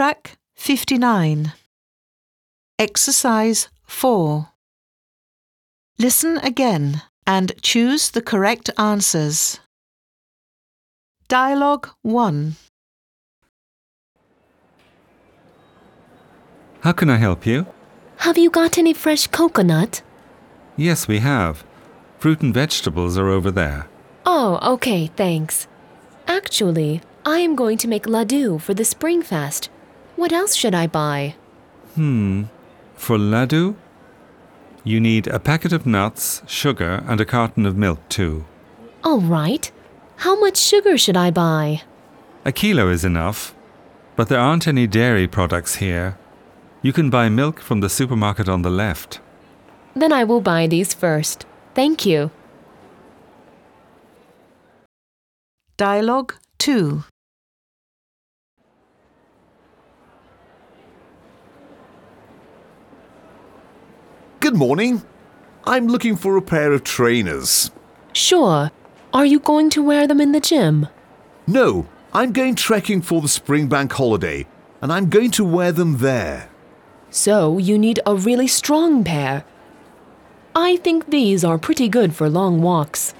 Track 59. Exercise 4. Listen again and choose the correct answers. Dialogue 1. How can I help you? Have you got any fresh coconut? Yes, we have. Fruit and vegetables are over there. Oh, okay, thanks. Actually, I am going to make laddu for the Spring Fest. What else should I buy? Hmm. For laddu? You need a packet of nuts, sugar, and a carton of milk, too. All right. How much sugar should I buy? A kilo is enough. But there aren't any dairy products here. You can buy milk from the supermarket on the left. Then I will buy these first. Thank you. Dialogue 2. Good morning. I'm looking for a pair of trainers. Sure. Are you going to wear them in the gym? No, I'm going trekking for the spring bank holiday, and I'm going to wear them there. So you need a really strong pair. I think these are pretty good for long walks.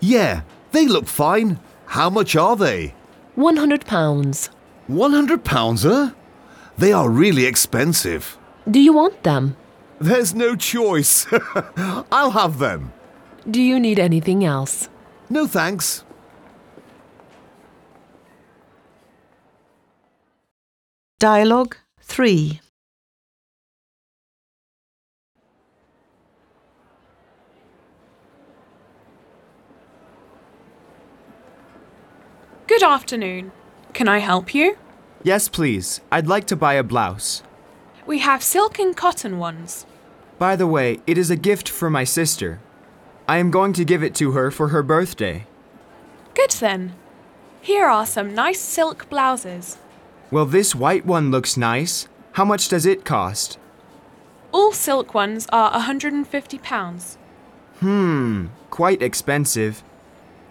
Yeah, they look fine. How much are they? 100 pounds. 100 pounds, huh? They are really expensive. Do you want them? There's no choice. I'll have them. Do you need anything else? No thanks. Dialogue 3. Good afternoon. Can I help you? Yes, please. I'd like to buy a blouse. We have silk and cotton ones. By the way, it is a gift for my sister. I am going to give it to her for her birthday. Good then. Here are some nice silk blouses. Well, this white one looks nice. How much does it cost? All silk ones are a £150. Hmm, quite expensive.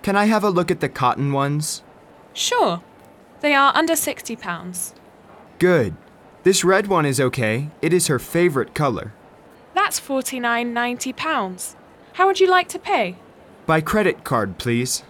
Can I have a look at the cotton ones? Sure. They are under £60. Good. This red one is okay. It is her favorite color. That's £49.90. How would you like to pay? By credit card, please.